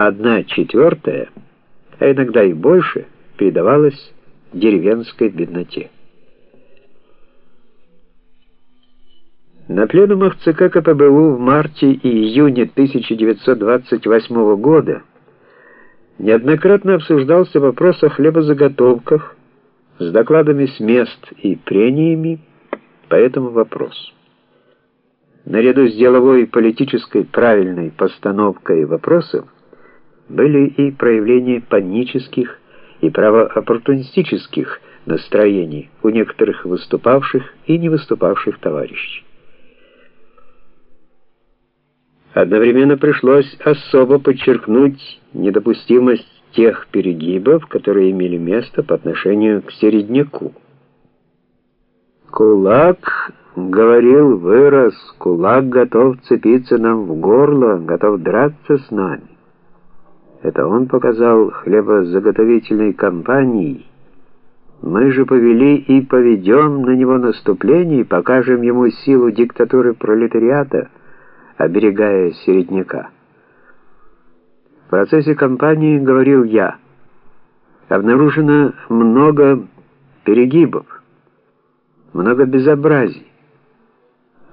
одна четвертая, а иногда и больше, передавалась деревенской бедноте. На пленумах ЦК КПБУ в марте и июне 1928 года неоднократно обсуждался вопрос о хлебозаготовках с докладами с мест и прениями по этому вопросу. Наряду с деловой и политической правильной постановкой вопросов были и проявления панических и правооппортунистических настроений у некоторых выступавших и не выступавших товарищей. Одновременно пришлось особо подчеркнуть недопустимость тех перегибов, которые имели место по отношению к середняку. «Кулак, — говорил, — вырос, кулак готов цепиться нам в горло, готов драться с нами. Это он показал хлебозаготовительной компании. Мы же повели и поведем на него наступление и покажем ему силу диктатуры пролетариата, оберегая середняка. В процессе кампании, говорил я, обнаружено много перегибов, много безобразий.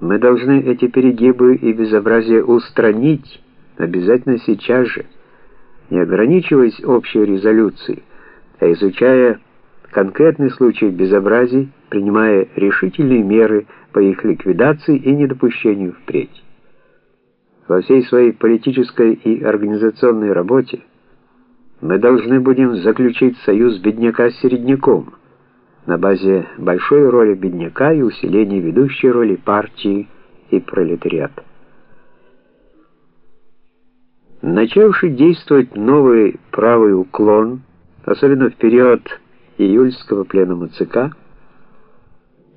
Мы должны эти перегибы и безобразия устранить обязательно сейчас же, не ограничиваясь общей резолюцией, а изучая конкретный случай безобразий, принимая решительные меры по их ликвидации и недопущению впредь. Во всей своей политической и организационной работе мы должны будем заключить союз бедняка с середняком на базе большой роли бедняка и усиления ведущей роли партии и пролетариата. Начавший действовать новый правый уклон, особенно в период июльского пленума ЦК,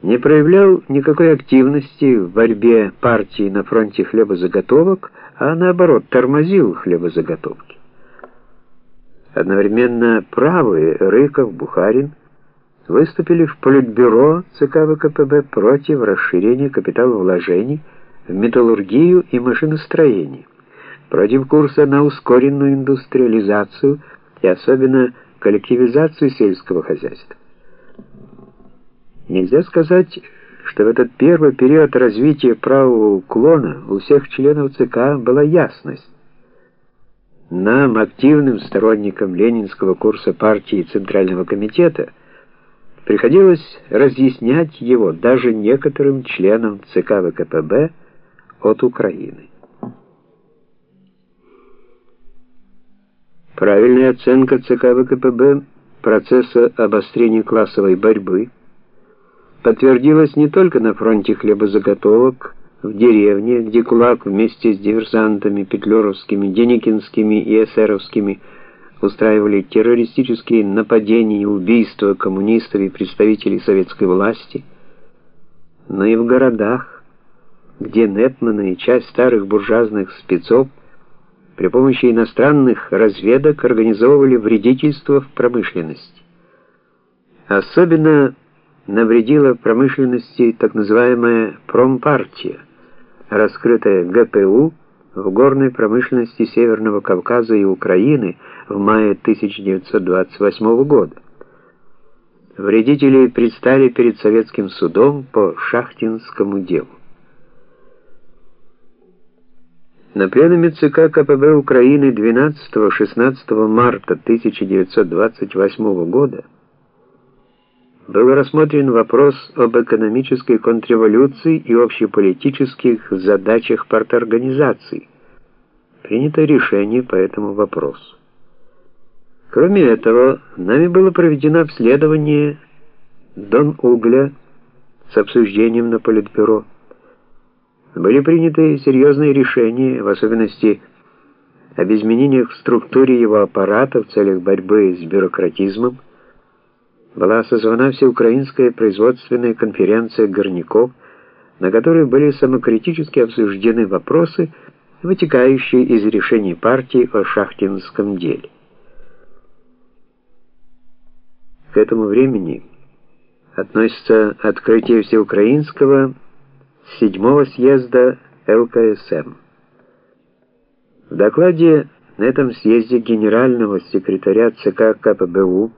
не проявлял никакой активности в борьбе партии на фронте хлебозаготовок, а наоборот тормозил хлебозаготовки. Одновременно правые Рыков, Бухарин выступили в Политбюро ЦК ВКПБ против расширения капиталовложений в металлургию и машиностроение, против курса на ускоренную индустриализацию и особенно коллективизацию сельского хозяйства. Нельзя сказать, что в этот первый период развития правого уклона у всех членов ЦК была ясность. Нам, активным сторонникам ленинского курса партии Центрального комитета, приходилось разъяснять его даже некоторым членам ЦК ВКПБ от Украины. Правильная оценка ЦК ВКПБ процесса обострения классовой борьбы – подтвердилось не только на фронте хлебозаготовок, в деревне, где Кулак вместе с диверсантами петлюровскими, деникинскими и эсеровскими устраивали террористические нападения и убийства коммунистов и представителей советской власти, но и в городах, где Нетманы и часть старых буржуазных спецов при помощи иностранных разведок организовывали вредительство в промышленности. Особенно навредила промышленности так называемая промпартия, раскрытая ГПУ в горной промышленности Северного Кавказа и Украины в мае 1928 года. Вредители предстали перед советским судом по шахтинскому делу. На пленуме ЦК КПБ Украины 12-16 марта 1928 года был рассмотрен вопрос об экономической контрреволюции и общеполитических задачах парторганизации. Принято решение по этому вопросу. Кроме этого, нами было проведено обследование Дон Угля с обсуждением на Политбюро. Были приняты серьезные решения, в особенности об изменениях в структуре его аппарата в целях борьбы с бюрократизмом, была созвана всеукраинская производственная конференция горняков, на которой были самокритически обсуждены вопросы, вытекающие из решений партии о шахтинском деле. К этому времени относится открытие всеукраинского седьмого съезда ЛКСМ. В докладе На этом съезде генерального секретаря ЦК КПБУ